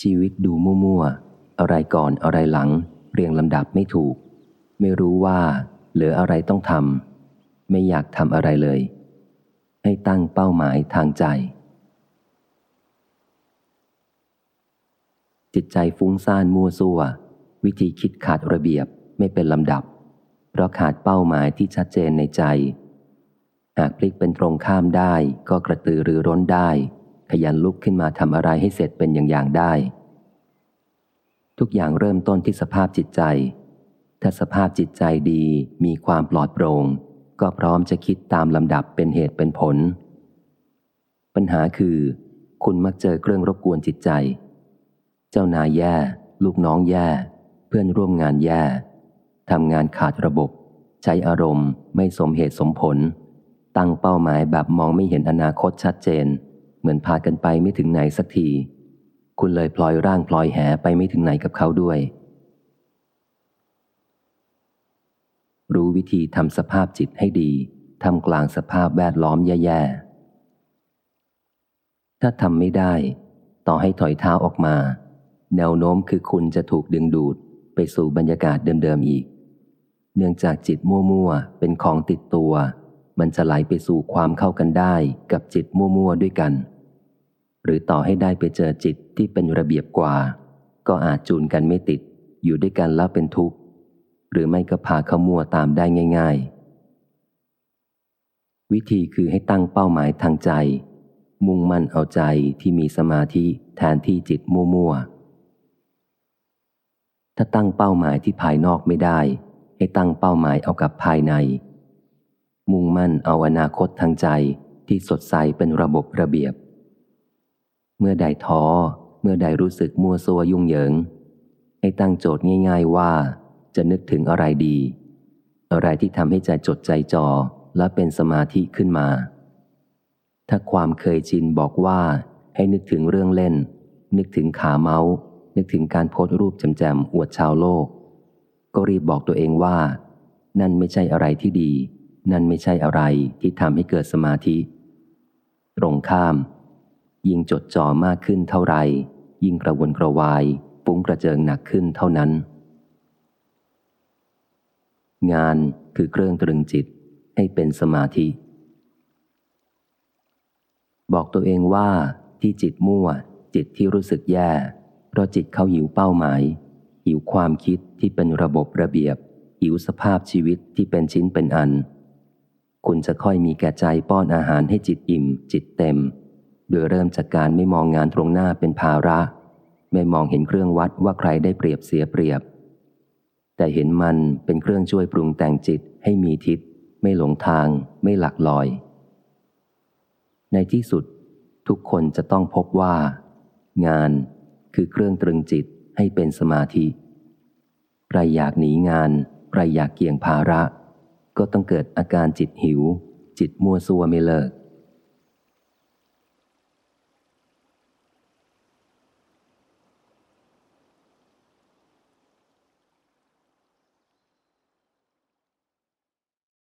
ชีวิตดูมั่วๆ อะไรก่อนอะไรหลัง เรียงลำดับไม่ถูก ไม่รู้ว่า เหลืออะไรต้องทำไม่อยากทำอะไรเลย ให้ตั้งเป้าหมายทางใจ จิตใจฟุ้งซ่านมั่วซั่ว วิธีคิดขาดระเบียบไม่เป็นลำดับ เพราะขาดเป้าหมายที่ชัดเจนในใจ หากพลิกเป็นตรงข้ามได้ก็กระตือรือร้นได้ ขยันลุกขึ้นมาทำอะไรให้เสร็จเป็นอย่างอย่างได้ ทุกอย่างเริ่มต้นที่สภาพจิตใจ ถ้าสภาพจิตใจดีมีความปลอดโปร่ง ก็พร้อมจะคิดตามลำดับเป็นเหตุเป็นผล ปัญหาคือ คุณมักเจอเครื่องรบกวนจิตใจ เจ้านายแย่ ลูกน้องแย่ เพื่อนร่วมงานแย่ทำงานขาดระบบ ใช้อารมณ์ ไม่สมเหตุสมผล ตั้งเป้าหมายแบบมองไม่เห็นอนาคตชัดเจน เหมือนพากันไปไม่ถึงไหนสักที คุณเลยพลอยร่างพลอยแหไปไม่ถึงไหนกับเขาด้วย รู้วิธีทำสภาพจิตให้ดีทำกลางสภาพแวดล้อมแย่ๆ ถ้าทำไม่ได้ ต่อให้ถอยเท้าออกมา แนวโน้มคือคุณจะถูกดึงดูดไปสู่บรรยากาศเดิมๆอีก เนื่องจากจิตมั่วๆ เป็นของติดตัว มันจะไหลไปสู่ความเข้ากันได้กับจิตมั่วๆ ด้วยกัน หรือต่อให้ได้ไปเจอจิตที่เป็นระเบียบกว่า ก็อาจจูนกันไม่ติด อยู่ด้วยกันแล้วเป็นทุกข์ หรือไม่ก็พาเขามัวตามได้ง่าย ๆ วิธีคือให้ตั้งเป้าหมายทางใจ มุ่งมั่นเอาใจที่มีสมาธิแทนที่จิตมั่วๆถ้าตั้งเป้าหมายที่ภายนอกไม่ได้ ให้ตั้งเป้าหมายเอากับภายใน มุ่งมั่นเอาอนาคตทางใจที่สดใสเป็นระบบระเบียบ มื่อใดท้อ เมื่อใดรู้สึกมัวซัวยุ่งเหยิง ให้ตั้งโจทย์ง่าย ๆว่า จะนึกถึงอะไรดี อะไรที่ทำให้ใจจดใจจ่อและเป็นสมาธิขึ้นมา ถ้าความเคยชินบอกว่า ให้นึกถึงเรื่องเล่น นึกถึงขาเมาส์ นึกถึงการโพสรูปแจมๆอวดชาวโลก ก็รีบบอกตัวเองว่า นั่นไม่ใช่อะไรที่ดี นั่นไม่ใช่อะไรที่ทำให้เกิดสมาธิ ตรงข้าม ยิ่งจดจ่อมากขึ้นเท่าไรยิ่งกระวนกระวายฟุ้งกระเจิงหนักขึ้นเท่านั้น งานคือเครื่องตรึงจิตให้เป็นสมาธิ บอกตัวเองว่าที่จิตมั่ว จิตที่รู้สึกแย่ เพราะจิตเขาหิวเป้าหมาย หิวความคิดที่เป็นระบบระเบียบ หิวสภาพชีวิตที่เป็นชิ้นเป็นอัน คุณจะค่อยมีแก่ใจป้อนอาหารให้จิตอิ่ม จิตเต็ม โดยเริ่มจากการไม่มองงานตรงหน้าเป็นภาระ ไม่มองเห็นเครื่องวัดว่าใครได้เปรียบเสียเปรียบ แต่เห็นมันเป็นเครื่องช่วยปรุงแต่งจิตให้มีทิศ ไม่หลงทาง ไม่หลักลอย ในที่สุด ทุกคนจะต้องพบว่า งานคือเครื่องตรึงจิตให้เป็นสมาธิ ใครอยากหนีงาน ใครอยากเกี่ยงภาระ ก็ต้องเกิดอาการจิตหิว จิตมัวซัวไม่เลิก